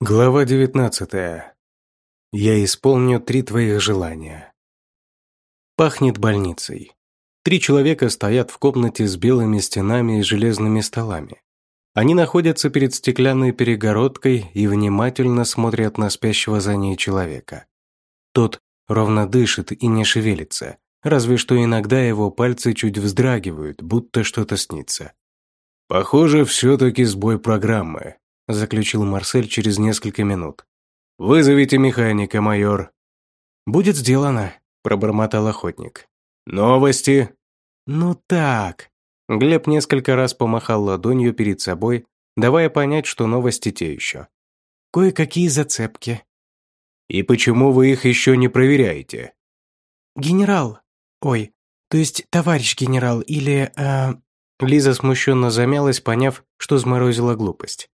Глава 19. Я исполню три твоих желания. Пахнет больницей. Три человека стоят в комнате с белыми стенами и железными столами. Они находятся перед стеклянной перегородкой и внимательно смотрят на спящего за ней человека. Тот ровно дышит и не шевелится, разве что иногда его пальцы чуть вздрагивают, будто что-то снится. Похоже, все-таки сбой программы, заключил Марсель через несколько минут. «Вызовите механика, майор». «Будет сделано», – пробормотал охотник. «Новости?» «Ну так». Глеб несколько раз помахал ладонью перед собой, давая понять, что новости те еще. «Кое-какие зацепки». «И почему вы их еще не проверяете?» «Генерал. Ой, то есть товарищ генерал или...» э... Лиза смущенно замялась, поняв, что сморозила глупость.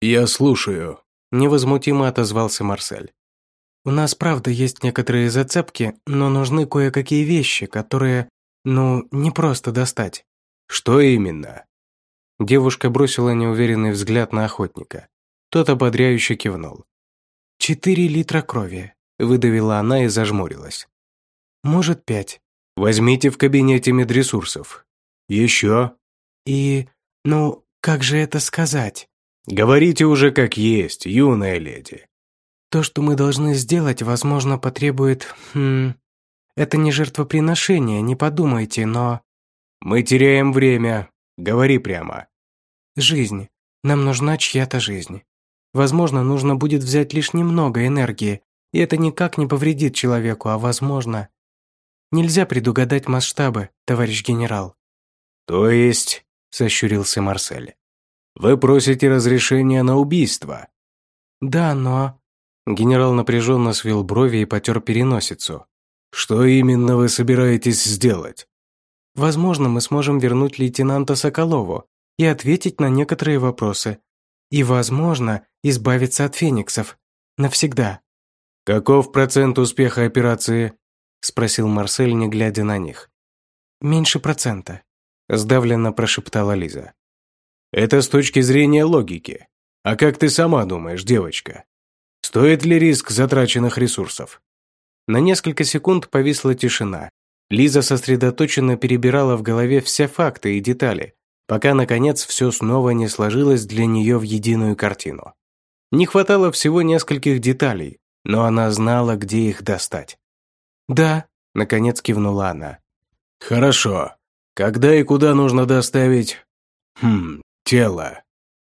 «Я слушаю», – невозмутимо отозвался Марсель. «У нас, правда, есть некоторые зацепки, но нужны кое-какие вещи, которые, ну, не просто достать». «Что именно?» Девушка бросила неуверенный взгляд на охотника. Тот ободряюще кивнул. «Четыре литра крови», – выдавила она и зажмурилась. «Может, пять». «Возьмите в кабинете медресурсов». «Еще?» «И, ну, как же это сказать?» «Говорите уже как есть, юная леди». «То, что мы должны сделать, возможно, потребует... Хм, это не жертвоприношение, не подумайте, но...» «Мы теряем время. Говори прямо». «Жизнь. Нам нужна чья-то жизнь. Возможно, нужно будет взять лишь немного энергии, и это никак не повредит человеку, а возможно... Нельзя предугадать масштабы, товарищ генерал». «То есть...» – сощурился Марсель. Вы просите разрешения на убийство?» «Да, но...» Генерал напряженно свел брови и потер переносицу. «Что именно вы собираетесь сделать?» «Возможно, мы сможем вернуть лейтенанта Соколову и ответить на некоторые вопросы. И, возможно, избавиться от фениксов. Навсегда». «Каков процент успеха операции?» – спросил Марсель, не глядя на них. «Меньше процента», – сдавленно прошептала Лиза. Это с точки зрения логики. А как ты сама думаешь, девочка? Стоит ли риск затраченных ресурсов? На несколько секунд повисла тишина. Лиза сосредоточенно перебирала в голове все факты и детали, пока, наконец, все снова не сложилось для нее в единую картину. Не хватало всего нескольких деталей, но она знала, где их достать. «Да», — наконец кивнула она. «Хорошо. Когда и куда нужно доставить...» «Хм, тело».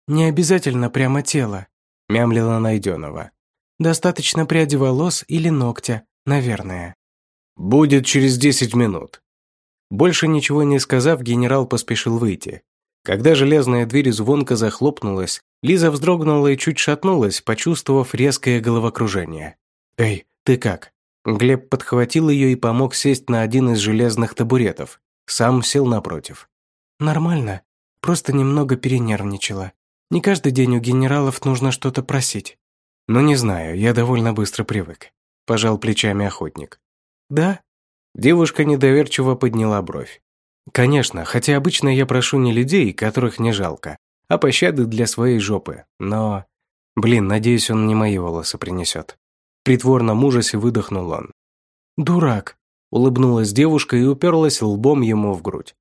«Не обязательно прямо тело», – мямлила Найденова. «Достаточно пряди волос или ногтя, наверное». «Будет через десять минут». Больше ничего не сказав, генерал поспешил выйти. Когда железная дверь звонко захлопнулась, Лиза вздрогнула и чуть шатнулась, почувствовав резкое головокружение. «Эй, ты как?» Глеб подхватил ее и помог сесть на один из железных табуретов. Сам сел напротив. «Нормально», Просто немного перенервничала. Не каждый день у генералов нужно что-то просить. Ну, не знаю, я довольно быстро привык. Пожал плечами охотник. Да? Девушка недоверчиво подняла бровь. Конечно, хотя обычно я прошу не людей, которых не жалко, а пощады для своей жопы. Но... Блин, надеюсь, он не мои волосы принесет. В притворном ужасе выдохнул он. «Дурак!» – улыбнулась девушка и уперлась лбом ему в грудь.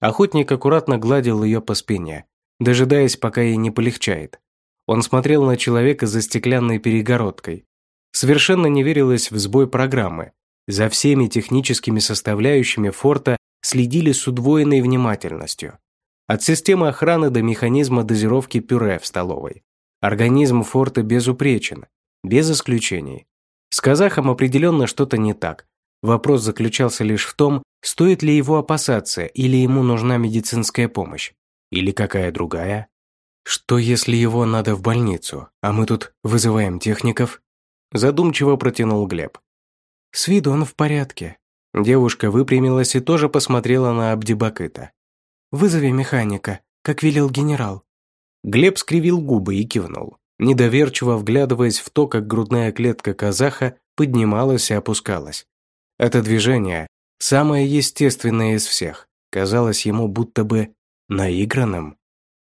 Охотник аккуратно гладил ее по спине, дожидаясь, пока ей не полегчает. Он смотрел на человека за стеклянной перегородкой. Совершенно не верилось в сбой программы. За всеми техническими составляющими форта следили с удвоенной внимательностью. От системы охраны до механизма дозировки пюре в столовой. Организм форта безупречен, без исключений. С казахом определенно что-то не так, Вопрос заключался лишь в том, стоит ли его опасаться или ему нужна медицинская помощь. Или какая другая. Что если его надо в больницу, а мы тут вызываем техников? Задумчиво протянул Глеб. С виду он в порядке. Девушка выпрямилась и тоже посмотрела на Абдибакыта. «Вызови механика, как велел генерал». Глеб скривил губы и кивнул, недоверчиво вглядываясь в то, как грудная клетка казаха поднималась и опускалась. Это движение, самое естественное из всех, казалось ему будто бы наигранным.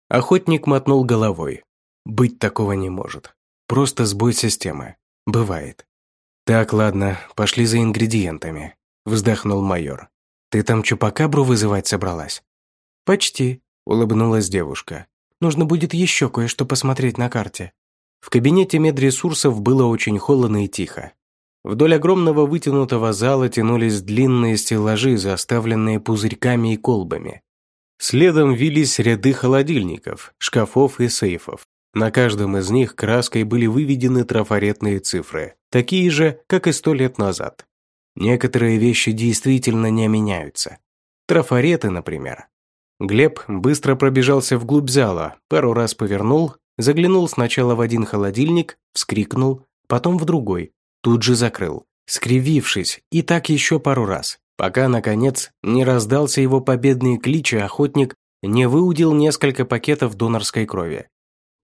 Охотник мотнул головой. Быть такого не может. просто сбой системы. Бывает. Так, ладно, пошли за ингредиентами, вздохнул майор. Ты там чупакабру вызывать собралась? Почти, улыбнулась девушка. Нужно будет еще кое-что посмотреть на карте. В кабинете медресурсов было очень холодно и тихо. Вдоль огромного вытянутого зала тянулись длинные стеллажи, заставленные пузырьками и колбами. Следом вились ряды холодильников, шкафов и сейфов. На каждом из них краской были выведены трафаретные цифры, такие же, как и сто лет назад. Некоторые вещи действительно не меняются. Трафареты, например. Глеб быстро пробежался вглубь зала, пару раз повернул, заглянул сначала в один холодильник, вскрикнул, потом в другой, тут же закрыл, скривившись, и так еще пару раз, пока, наконец, не раздался его победный клич, и охотник не выудил несколько пакетов донорской крови.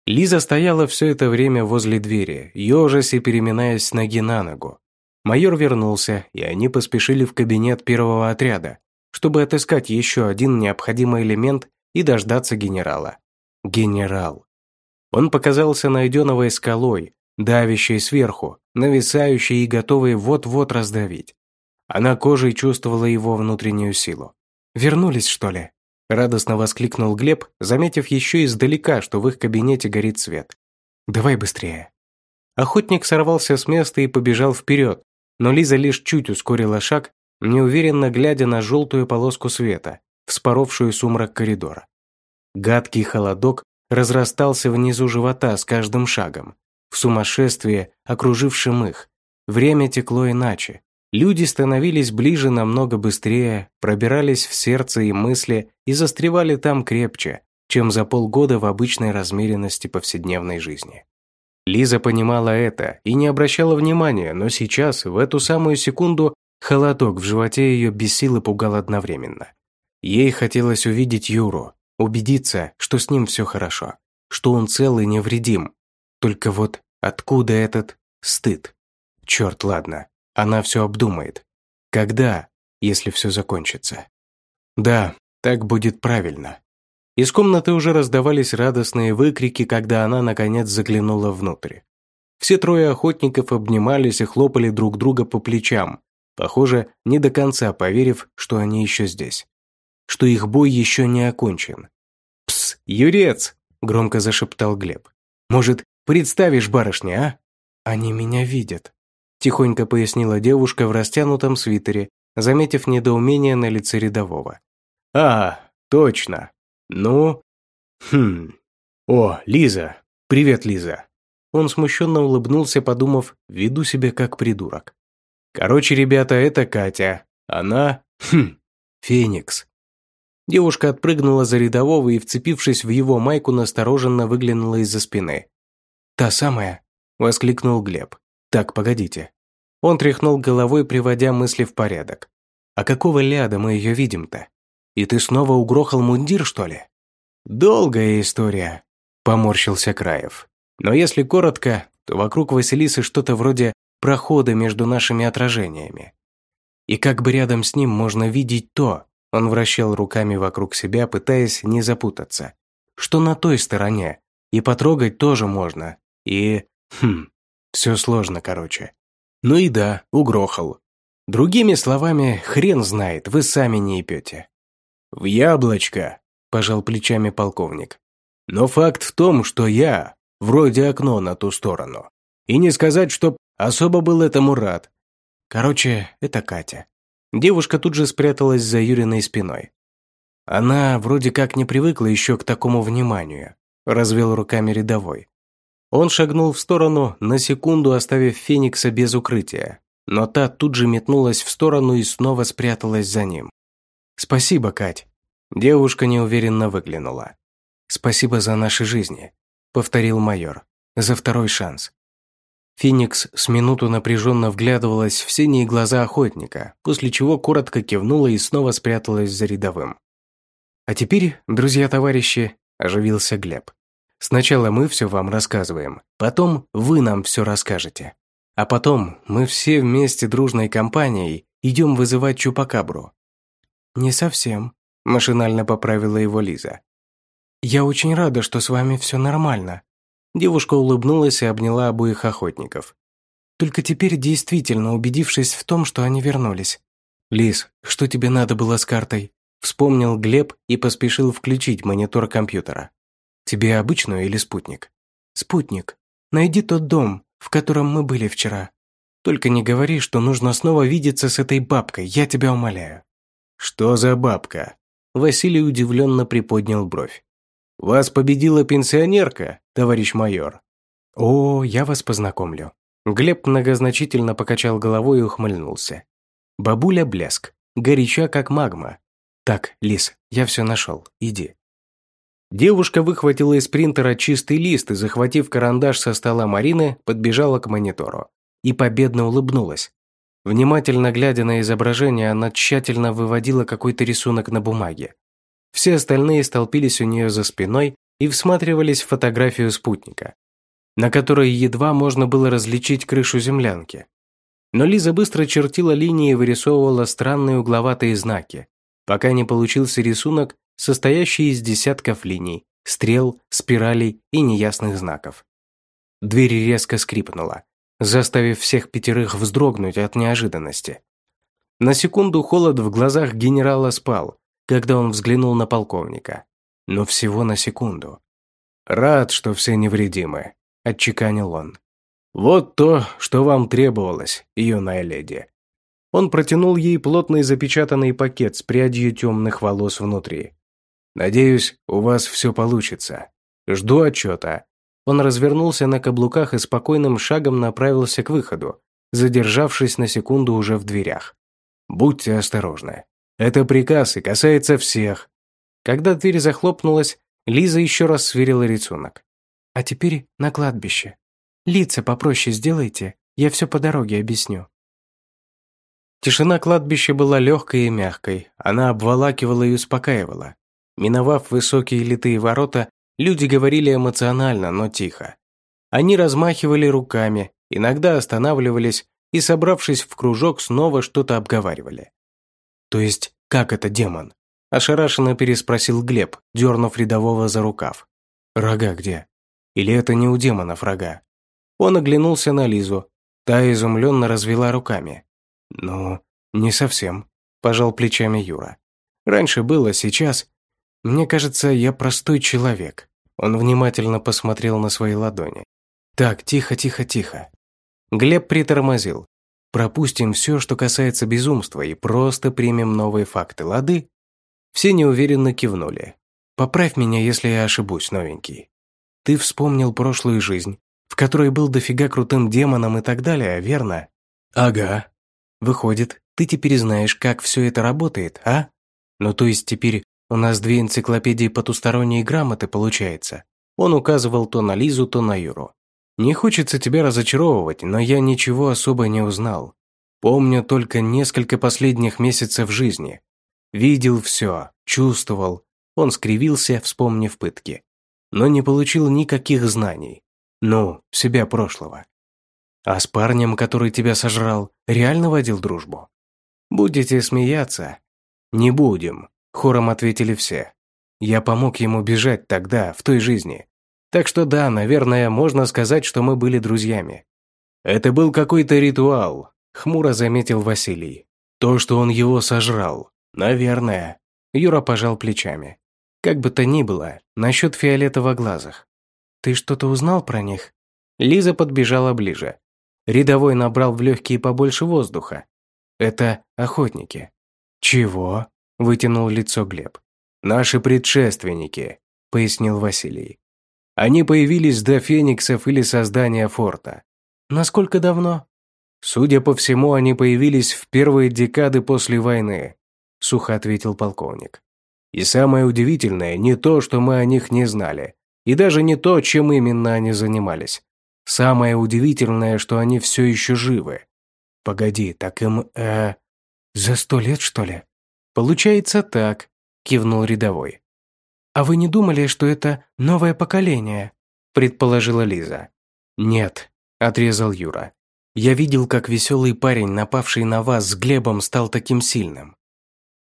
Лиза стояла все это время возле двери, ежась и переминаясь с ноги на ногу. Майор вернулся, и они поспешили в кабинет первого отряда, чтобы отыскать еще один необходимый элемент и дождаться генерала. Генерал. Он показался найденовой скалой, давящей сверху, нависающей и готовой вот-вот раздавить. Она кожей чувствовала его внутреннюю силу. «Вернулись, что ли?» Радостно воскликнул Глеб, заметив еще издалека, что в их кабинете горит свет. «Давай быстрее». Охотник сорвался с места и побежал вперед, но Лиза лишь чуть ускорила шаг, неуверенно глядя на желтую полоску света, вспоровшую сумрак коридора. Гадкий холодок разрастался внизу живота с каждым шагом, в сумасшествии, окружившем их. Время текло иначе. Люди становились ближе намного быстрее, пробирались в сердце и мысли и застревали там крепче, чем за полгода в обычной размеренности повседневной жизни. Лиза понимала это и не обращала внимания, но сейчас, в эту самую секунду, холодок в животе ее бесил и пугал одновременно. Ей хотелось увидеть Юру, убедиться, что с ним все хорошо, что он цел и невредим. Только вот откуда этот стыд? Черт, ладно, она все обдумает. Когда, если все закончится? Да, так будет правильно. Из комнаты уже раздавались радостные выкрики, когда она, наконец, заглянула внутрь. Все трое охотников обнимались и хлопали друг друга по плечам, похоже, не до конца поверив, что они еще здесь. Что их бой еще не окончен. «Пс, Юрец!» – громко зашептал Глеб. «Может, представишь барышня, а?» «Они меня видят», – тихонько пояснила девушка в растянутом свитере, заметив недоумение на лице рядового. «А, точно. Ну? Хм. О, Лиза. Привет, Лиза». Он смущенно улыбнулся, подумав, веду себя как придурок. «Короче, ребята, это Катя. Она... Хм. Феникс». Девушка отпрыгнула за рядового и, вцепившись в его майку, настороженно выглянула из-за спины. «Та самая?» – воскликнул Глеб. «Так, погодите». Он тряхнул головой, приводя мысли в порядок. «А какого ляда мы ее видим-то? И ты снова угрохал мундир, что ли?» «Долгая история», – поморщился Краев. «Но если коротко, то вокруг Василисы что-то вроде прохода между нашими отражениями. И как бы рядом с ним можно видеть то, он вращал руками вокруг себя, пытаясь не запутаться, что на той стороне, и потрогать тоже можно, и... Хм, все сложно, короче. Ну и да, угрохал. Другими словами, хрен знает, вы сами не епете. «В яблочко», – пожал плечами полковник. «Но факт в том, что я, вроде окно на ту сторону. И не сказать, чтоб особо был этому рад. Короче, это Катя». Девушка тут же спряталась за Юриной спиной. Она вроде как не привыкла еще к такому вниманию, развел руками рядовой. Он шагнул в сторону, на секунду оставив Феникса без укрытия, но та тут же метнулась в сторону и снова спряталась за ним. «Спасибо, Кать». Девушка неуверенно выглянула. «Спасибо за наши жизни», — повторил майор. «За второй шанс». Феникс с минуту напряженно вглядывалась в синие глаза охотника, после чего коротко кивнула и снова спряталась за рядовым. «А теперь, друзья-товарищи», – оживился Глеб. «Сначала мы все вам рассказываем, потом вы нам все расскажете. А потом мы все вместе дружной компанией идем вызывать Чупакабру. «Не совсем», – машинально поправила его Лиза. «Я очень рада, что с вами все нормально». Девушка улыбнулась и обняла обоих охотников. «Только теперь действительно убедившись в том, что они вернулись». «Лис, что тебе надо было с картой?» Вспомнил Глеб и поспешил включить монитор компьютера. «Тебе обычную или спутник?» «Спутник. Найди тот дом, в котором мы были вчера. Только не говори, что нужно снова видеться с этой бабкой, я тебя умоляю». «Что за бабка?» Василий удивленно приподнял бровь. «Вас победила пенсионерка, товарищ майор?» «О, я вас познакомлю». Глеб многозначительно покачал головой и ухмыльнулся. Бабуля блеск, горяча как магма. «Так, Лис, я все нашел, иди». Девушка выхватила из принтера чистый лист и, захватив карандаш со стола Марины, подбежала к монитору и победно улыбнулась. Внимательно глядя на изображение, она тщательно выводила какой-то рисунок на бумаге. Все остальные столпились у нее за спиной и всматривались в фотографию спутника, на которой едва можно было различить крышу землянки. Но Лиза быстро чертила линии и вырисовывала странные угловатые знаки, пока не получился рисунок, состоящий из десятков линий, стрел, спиралей и неясных знаков. Дверь резко скрипнула заставив всех пятерых вздрогнуть от неожиданности. На секунду холод в глазах генерала спал, когда он взглянул на полковника. Но всего на секунду. «Рад, что все невредимы», – отчеканил он. «Вот то, что вам требовалось, юная леди». Он протянул ей плотный запечатанный пакет с прядью темных волос внутри. «Надеюсь, у вас все получится. Жду отчета. Он развернулся на каблуках и спокойным шагом направился к выходу, задержавшись на секунду уже в дверях. «Будьте осторожны. Это приказ и касается всех». Когда дверь захлопнулась, Лиза еще раз сверила рисунок. «А теперь на кладбище. Лица попроще сделайте, я все по дороге объясню». Тишина кладбища была легкой и мягкой, она обволакивала и успокаивала. Миновав высокие литые ворота, Люди говорили эмоционально, но тихо. Они размахивали руками, иногда останавливались и, собравшись в кружок, снова что-то обговаривали. «То есть, как это демон?» – ошарашенно переспросил Глеб, дернув рядового за рукав. «Рога где? Или это не у демонов рога?» Он оглянулся на Лизу. Та изумленно развела руками. «Ну, не совсем», – пожал плечами Юра. «Раньше было, сейчас мне кажется, я простой человек. Он внимательно посмотрел на свои ладони. Так, тихо, тихо, тихо. Глеб притормозил. Пропустим все, что касается безумства, и просто примем новые факты, лады? Все неуверенно кивнули. Поправь меня, если я ошибусь, новенький. Ты вспомнил прошлую жизнь, в которой был дофига крутым демоном и так далее, верно? Ага. Выходит, ты теперь знаешь, как все это работает, а? Ну то есть теперь у нас две энциклопедии потусторонней грамоты получается. Он указывал то на Лизу, то на Юру. Не хочется тебя разочаровывать, но я ничего особо не узнал. Помню только несколько последних месяцев жизни. Видел все, чувствовал. Он скривился, вспомнив пытки. Но не получил никаких знаний. Ну, себя прошлого. А с парнем, который тебя сожрал, реально водил дружбу? Будете смеяться? Не будем. Хором ответили все. Я помог ему бежать тогда, в той жизни. Так что да, наверное, можно сказать, что мы были друзьями. Это был какой-то ритуал, хмуро заметил Василий. То, что он его сожрал. Наверное. Юра пожал плечами. Как бы то ни было, насчет фиолетово-глазых. Ты что-то узнал про них? Лиза подбежала ближе. Рядовой набрал в легкие побольше воздуха. Это охотники. Чего? Вытянул лицо Глеб. «Наши предшественники», — пояснил Василий. «Они появились до фениксов или создания форта». «Насколько давно?» «Судя по всему, они появились в первые декады после войны», — сухо ответил полковник. «И самое удивительное не то, что мы о них не знали, и даже не то, чем именно они занимались. Самое удивительное, что они все еще живы. Погоди, так им, э, за сто лет, что ли?» «Получается так», – кивнул рядовой. «А вы не думали, что это новое поколение?» – предположила Лиза. «Нет», – отрезал Юра. «Я видел, как веселый парень, напавший на вас с Глебом, стал таким сильным».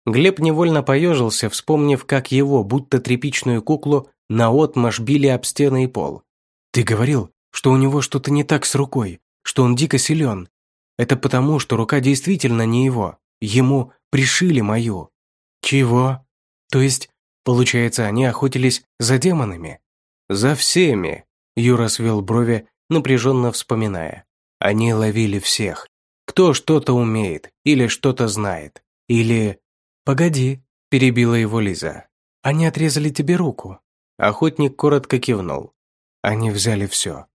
Глеб невольно поежился, вспомнив, как его, будто тряпичную куклу, наотмашь били об стены и пол. Ты говорил, что у него что-то не так с рукой, что он дико силен. Это потому, что рука действительно не его. Ему пришили мою. Чего? То есть, получается, они охотились за демонами? За всеми. Юра свел брови, напряженно вспоминая. Они ловили всех. Кто что-то умеет, или что-то знает, или... «Погоди», – перебила его Лиза. «Они отрезали тебе руку». Охотник коротко кивнул. Они взяли все.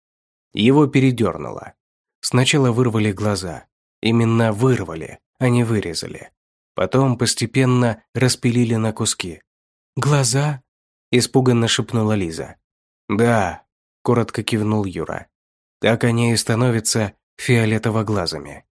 Его передернуло. Сначала вырвали глаза. Именно вырвали, а не вырезали. Потом постепенно распилили на куски. «Глаза?» – испуганно шепнула Лиза. «Да», – коротко кивнул Юра. «Так они и становятся фиолетово-глазами».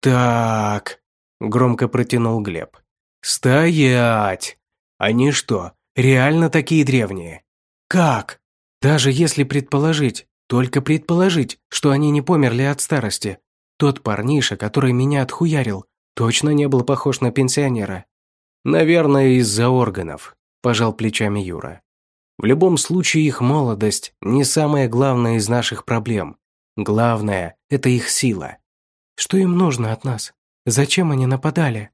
«Так», – громко протянул Глеб. «Стоять! Они что, реально такие древние?» «Как?» «Даже если предположить, только предположить, что они не померли от старости, тот парниша, который меня отхуярил, точно не был похож на пенсионера». «Наверное, из-за органов», – пожал плечами Юра. «В любом случае их молодость – не самое главное из наших проблем. Главное – это их сила». «Что им нужно от нас? Зачем они нападали?»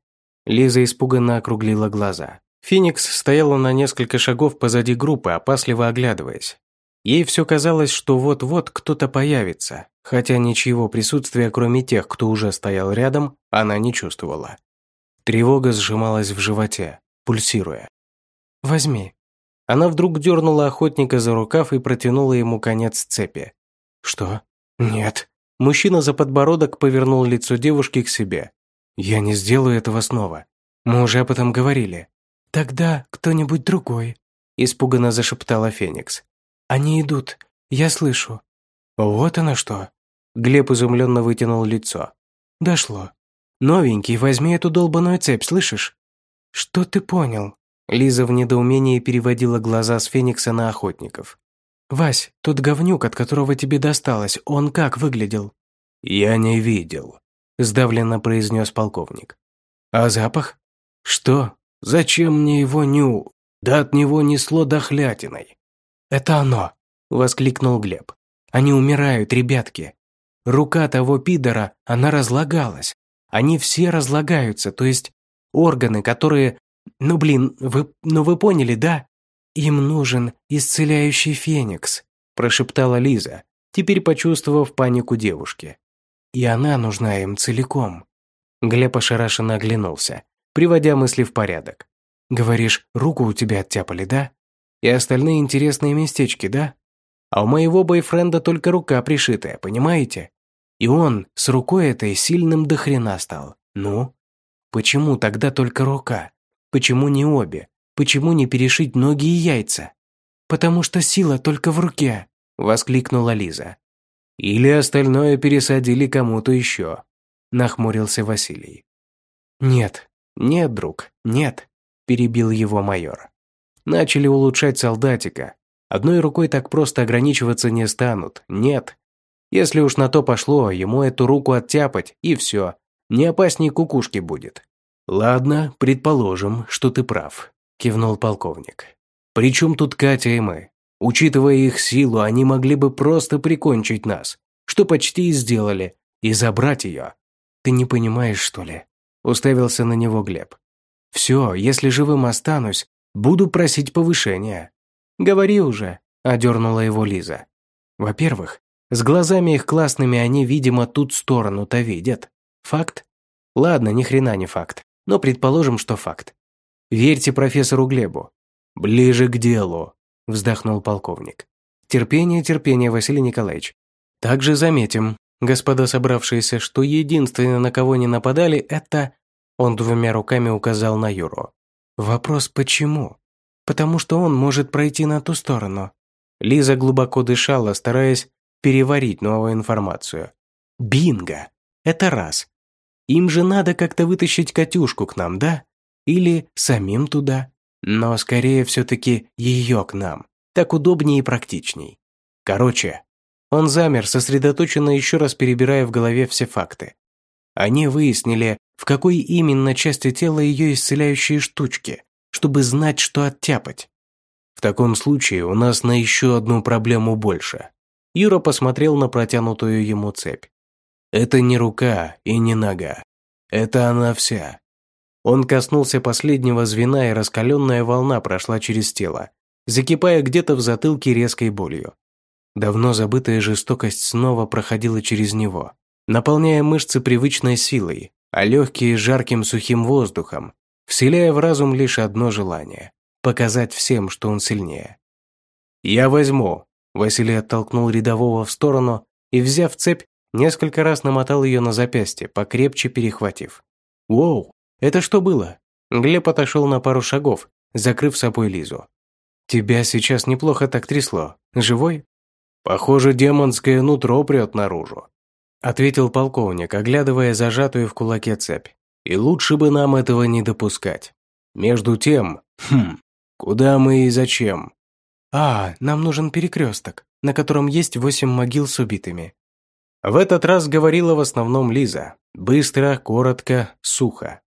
Лиза испуганно округлила глаза. Феникс стояла на несколько шагов позади группы, опасливо оглядываясь. Ей все казалось, что вот-вот кто-то появится, хотя ничего присутствия, кроме тех, кто уже стоял рядом, она не чувствовала. Тревога сжималась в животе, пульсируя. «Возьми». Она вдруг дернула охотника за рукав и протянула ему конец цепи. «Что? Нет». Мужчина за подбородок повернул лицо девушки к себе. «Я не сделаю этого снова. Мы уже об этом говорили». «Тогда кто-нибудь другой», – испуганно зашептала Феникс. «Они идут. Я слышу». «Вот оно что». Глеб изумленно вытянул лицо. «Дошло. Новенький, возьми эту долбаную цепь, слышишь?» «Что ты понял?» Лиза в недоумении переводила глаза с Феникса на охотников. «Вась, тот говнюк, от которого тебе досталось, он как выглядел?» «Я не видел», – сдавленно произнес полковник. «А запах?» «Что? Зачем мне его ню? Да от него несло дохлятиной». «Это оно!» – воскликнул Глеб. «Они умирают, ребятки. Рука того пидора, она разлагалась. Они все разлагаются, то есть органы, которые... Ну блин, вы, ну вы поняли, да? Им нужен исцеляющий феникс», – прошептала Лиза, теперь почувствовав панику девушки и она нужна им целиком». Глеб ошарашенно оглянулся, приводя мысли в порядок. «Говоришь, руку у тебя оттяпали, да? И остальные интересные местечки, да? А у моего бойфренда только рука пришитая, понимаете? И он с рукой этой сильным до хрена стал. Ну? Почему тогда только рука? Почему не обе? Почему не перешить ноги и яйца? Потому что сила только в руке, воскликнула Лиза. Или остальное пересадили кому-то еще», – нахмурился Василий. «Нет, нет, друг, нет», – перебил его майор. «Начали улучшать солдатика. Одной рукой так просто ограничиваться не станут, нет. Если уж на то пошло, ему эту руку оттяпать, и все. Не опасней кукушки будет». «Ладно, предположим, что ты прав», – кивнул полковник. «Причем тут Катя и мы? Учитывая их силу, они могли бы просто прикончить нас, что почти и сделали, и забрать ее. Ты не понимаешь, что ли? Уставился на него Глеб. Все, если живым останусь, буду просить повышения. Говори уже, одернула его Лиза. Во-первых, с глазами их классными они, видимо, тут сторону-то видят. Факт? Ладно, ни хрена не факт, но предположим, что факт. Верьте профессору Глебу. Ближе к делу, вздохнул полковник. Терпение, терпение, Василий Николаевич. Также заметим, господа собравшиеся, что единственное, на кого не нападали, это... Он двумя руками указал на Юру. Вопрос почему? Потому что он может пройти на ту сторону. Лиза глубоко дышала, стараясь переварить новую информацию. Бинго! Это раз. Им же надо как-то вытащить Катюшку к нам, да? Или самим туда? Но скорее все-таки ее к нам. Так удобнее и практичней. Короче, он замер, сосредоточенно еще раз перебирая в голове все факты. Они выяснили, в какой именно части тела ее исцеляющие штучки, чтобы знать, что оттяпать. В таком случае у нас на еще одну проблему больше. Юра посмотрел на протянутую ему цепь. «Это не рука и не нога. Это она вся». Он коснулся последнего звена, и раскаленная волна прошла через тело, закипая где-то в затылке резкой болью. Давно забытая жестокость снова проходила через него, наполняя мышцы привычной силой, а легкие жарким сухим воздухом, вселяя в разум лишь одно желание – показать всем, что он сильнее. «Я возьму», – Василий оттолкнул рядового в сторону и, взяв цепь, несколько раз намотал ее на запястье, покрепче перехватив. «Воу, это что было?» Глеб отошел на пару шагов, закрыв собой Лизу. «Тебя сейчас неплохо так трясло. Живой?» «Похоже, демонское нутро прет наружу», ответил полковник, оглядывая зажатую в кулаке цепь. «И лучше бы нам этого не допускать. Между тем, хм, куда мы и зачем?» «А, нам нужен перекресток, на котором есть восемь могил с убитыми». В этот раз говорила в основном Лиза. Быстро, коротко, сухо.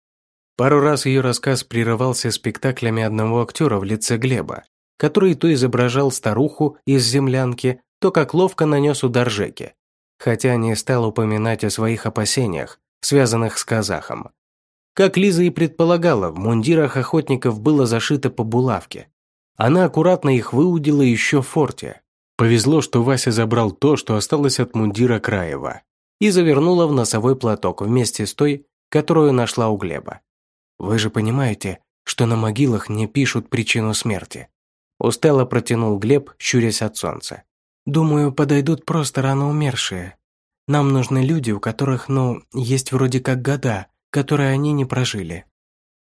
Пару раз ее рассказ прерывался спектаклями одного актера в лице Глеба, который то изображал старуху из землянки, то как ловко нанес удар Жеке, хотя не стал упоминать о своих опасениях, связанных с казахом. Как Лиза и предполагала, в мундирах охотников было зашито по булавке. Она аккуратно их выудила еще в форте. Повезло, что Вася забрал то, что осталось от мундира Краева, и завернула в носовой платок вместе с той, которую нашла у Глеба. «Вы же понимаете, что на могилах не пишут причину смерти?» Устало протянул Глеб, щурясь от солнца. «Думаю, подойдут просто рано умершие. Нам нужны люди, у которых, ну, есть вроде как года, которые они не прожили.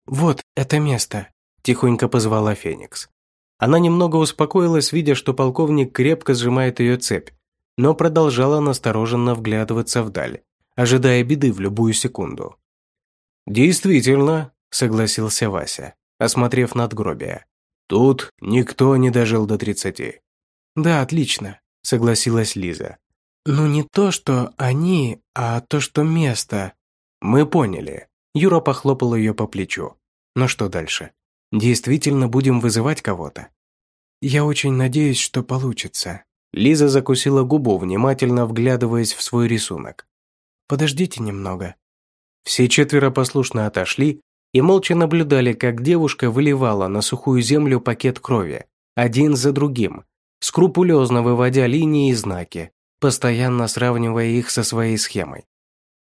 Вот это место», – тихонько позвала Феникс. Она немного успокоилась, видя, что полковник крепко сжимает ее цепь, но продолжала настороженно вглядываться вдаль, ожидая беды в любую секунду. «Действительно», – согласился Вася, осмотрев надгробие. Тут никто не дожил до тридцати. Да, отлично, согласилась Лиза. Ну не то, что они, а то, что место. Мы поняли. Юра похлопал ее по плечу. Ну что дальше? Действительно будем вызывать кого-то? Я очень надеюсь, что получится. Лиза закусила губу, внимательно вглядываясь в свой рисунок. Подождите немного. Все четверо послушно отошли, и молча наблюдали, как девушка выливала на сухую землю пакет крови, один за другим, скрупулезно выводя линии и знаки, постоянно сравнивая их со своей схемой.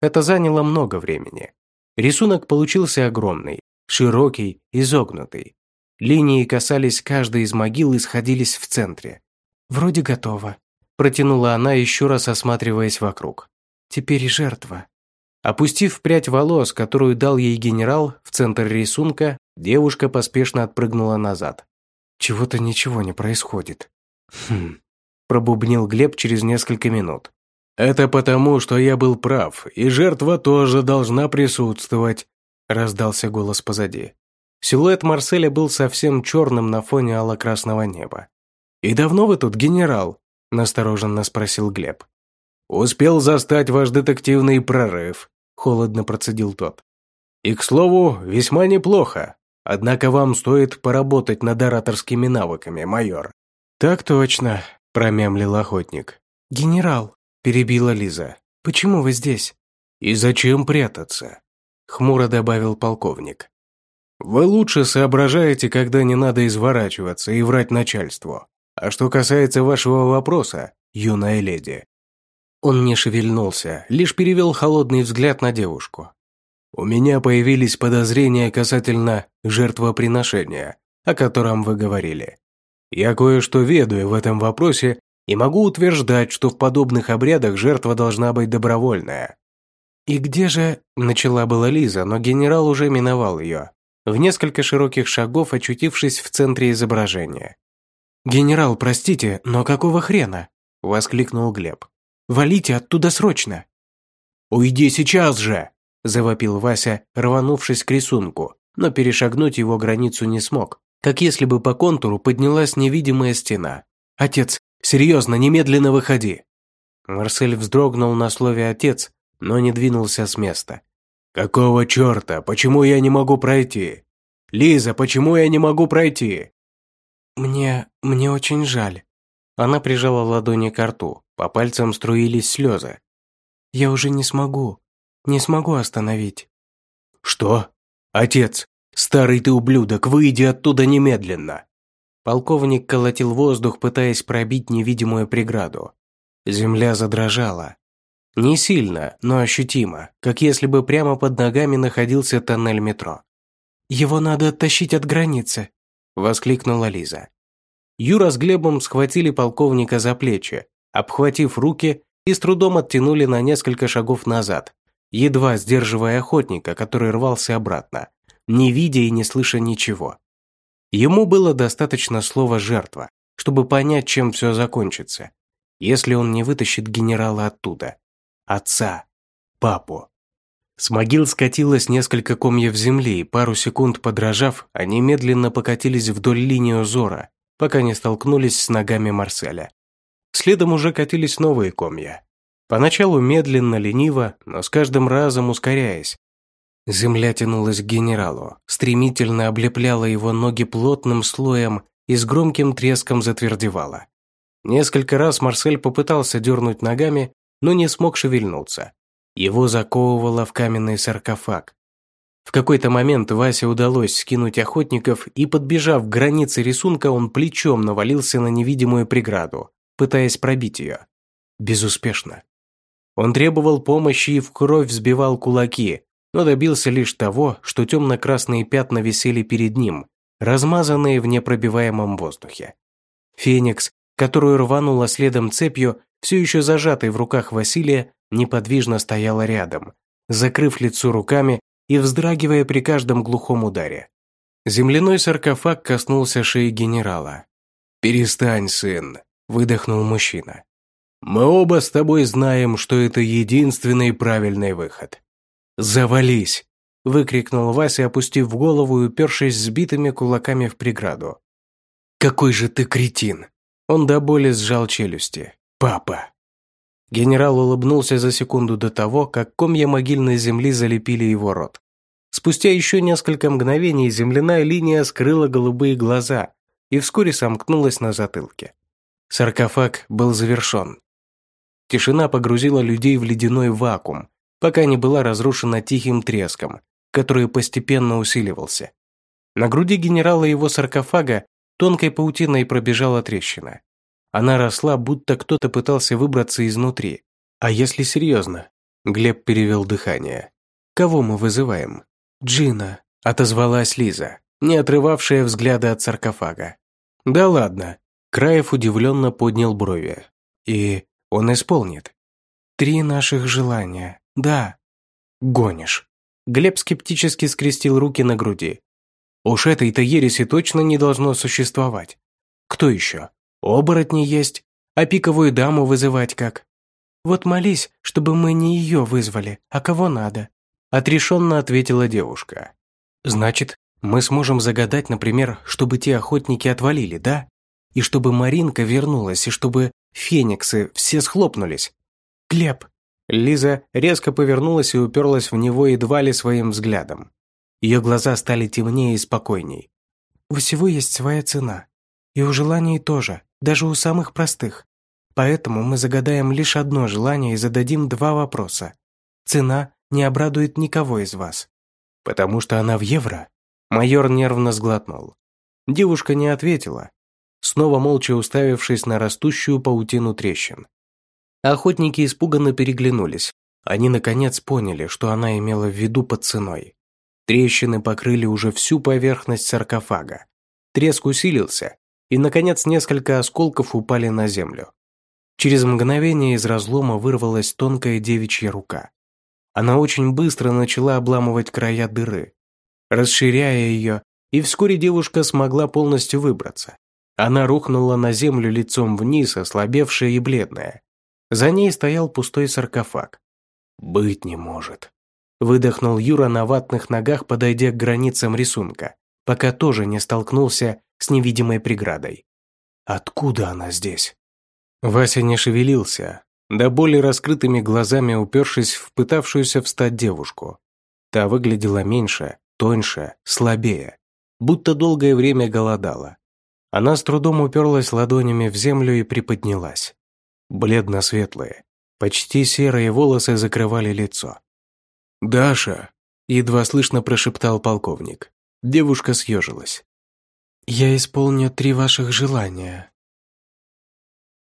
Это заняло много времени. Рисунок получился огромный, широкий, изогнутый. Линии касались каждой из могил и сходились в центре. «Вроде готово», – протянула она, еще раз осматриваясь вокруг. «Теперь жертва». Опустив прядь волос, которую дал ей генерал, в центр рисунка, девушка поспешно отпрыгнула назад. «Чего-то ничего не происходит». «Хм», – пробубнил Глеб через несколько минут. «Это потому, что я был прав, и жертва тоже должна присутствовать», – раздался голос позади. Силуэт Марселя был совсем черным на фоне алло-красного неба. «И давно вы тут, генерал?» – настороженно спросил Глеб. «Успел застать ваш детективный прорыв», – холодно процедил тот. «И, к слову, весьма неплохо. Однако вам стоит поработать над ораторскими навыками, майор». «Так точно», – промямлил охотник. «Генерал», – перебила Лиза, – «почему вы здесь?» «И зачем прятаться?» – хмуро добавил полковник. «Вы лучше соображаете, когда не надо изворачиваться и врать начальству. А что касается вашего вопроса, юная леди, он не шевельнулся, лишь перевел холодный взгляд на девушку. «У меня появились подозрения касательно жертвоприношения, о котором вы говорили. Я кое-что ведаю в этом вопросе и могу утверждать, что в подобных обрядах жертва должна быть добровольная». «И где же...» – начала была Лиза, но генерал уже миновал ее, в несколько широких шагов очутившись в центре изображения. «Генерал, простите, но какого хрена?» – воскликнул Глеб. Валите оттуда срочно!» «Уйди сейчас же!» – завопил Вася, рванувшись к рисунку, но перешагнуть его границу не смог, как если бы по контуру поднялась невидимая стена. «Отец, серьезно, немедленно выходи!» Марсель вздрогнул на слове «отец», но не двинулся с места. «Какого черта? Почему я не могу пройти? Лиза, почему я не могу пройти?» «Мне... мне очень жаль». Она прижала ладони к рту, По пальцам струились слезы. «Я уже не смогу. Не смогу остановить». «Что? Отец, старый ты ублюдок, выйди оттуда немедленно!» Полковник колотил воздух, пытаясь пробить невидимую преграду. Земля задрожала. Не сильно, но ощутимо, как если бы прямо под ногами находился тоннель метро. «Его надо оттащить от границы», – воскликнула Лиза. Юра с Глебом схватили полковника за плечи, обхватив руки и с трудом оттянули на несколько шагов назад, едва сдерживая охотника, который рвался обратно, не видя и не слыша ничего. Ему было достаточно слова «жертва», чтобы понять, чем все закончится, если он не вытащит генерала оттуда. Отца. Папу. С могил скатилось несколько комьев земли, и пару секунд подражав, они медленно покатились вдоль линии узора, пока не столкнулись с ногами Марселя. Следом уже катились новые комья. Поначалу медленно, лениво, но с каждым разом ускоряясь, Земля тянулась к генералу, стремительно облепляла его ноги плотным слоем и с громким треском затвердевала. Несколько раз Марсель попытался дернуть ногами, но не смог шевельнуться. Его заковывало в каменный саркофаг. В какой-то момент Васе удалось скинуть охотников, и, подбежав к границе рисунка, он плечом навалился на невидимую преграду, пытаясь пробить ее. Безуспешно. Он требовал помощи и в кровь взбивал кулаки, но добился лишь того, что темно-красные пятна висели перед ним, размазанные в непробиваемом воздухе. Феникс, которую рванула следом цепью, все еще зажатой в руках Василия, неподвижно стояла рядом, закрыв лицо руками и вздрагивая при каждом глухом ударе. Земляной саркофаг коснулся шеи генерала. «Перестань, сын», – выдохнул мужчина. «Мы оба с тобой знаем, что это единственный правильный выход. «Завались!» – выкрикнул Вася, опустив голову и упершись сбитыми кулаками в преграду. «Какой же ты кретин!» Он до боли сжал челюсти. «Папа!» Генерал улыбнулся за секунду до того, как комья могильной земли залепили его рот. Спустя еще несколько мгновений земляная линия скрыла голубые глаза и вскоре сомкнулась на затылке. Саркофаг был завершен. Тишина погрузила людей в ледяной вакуум, пока не была разрушена тихим треском, который постепенно усиливался. На груди генерала его саркофага тонкой паутиной пробежала трещина. Она росла, будто кто-то пытался выбраться изнутри. А если серьезно? Глеб перевел дыхание. «Кого мы вызываем?» «Джина», – отозвалась Лиза, не отрывавшая взгляда от саркофага. «Да ладно». Краев удивленно поднял брови. «И он исполнит». «Три наших желания», «Да». «Гонишь». Глеб скептически скрестил руки на груди. «Уж этой-то ереси точно не должно существовать. Кто еще? Оборотни есть. А пиковую даму вызывать как?» «Вот молись, чтобы мы не ее вызвали, а кого надо», отрешенно ответила девушка. «Значит, мы сможем загадать, например, чтобы те охотники отвалили, да? И чтобы Маринка вернулась, и чтобы фениксы все схлопнулись. Глеб, Лиза резко повернулась и уперлась в него едва ли своим взглядом. Ее глаза стали темнее и спокойней. «У всего есть своя цена. И у желаний тоже, даже у самых простых. Поэтому мы загадаем лишь одно желание и зададим два вопроса. Цена не обрадует никого из вас». «Потому что она в евро?» Майор нервно сглотнул. Девушка не ответила, снова молча уставившись на растущую паутину трещин. Охотники испуганно переглянулись. Они наконец поняли, что она имела в виду под ценой. Трещины покрыли уже всю поверхность саркофага. Треск усилился, и, наконец, несколько осколков упали на землю. Через мгновение из разлома вырвалась тонкая девичья рука. Она очень быстро начала обламывать края дыры, расширяя ее, и вскоре девушка смогла полностью выбраться. Она рухнула на землю лицом вниз, ослабевшая и бледная. За ней стоял пустой саркофаг. «Быть не может», – выдохнул Юра на ватных ногах, подойдя к границам рисунка, пока тоже не столкнулся с невидимой преградой. «Откуда она здесь?» Вася не шевелился, до боли раскрытыми глазами упершись в пытавшуюся встать девушку. Та выглядела меньше, тоньше, слабее, будто долгое время голодала. Она с трудом уперлась ладонями в землю и приподнялась. Бледно-светлые. Почти серые волосы закрывали лицо. «Даша!» – едва слышно прошептал полковник. Девушка съежилась. «Я исполню три ваших желания»,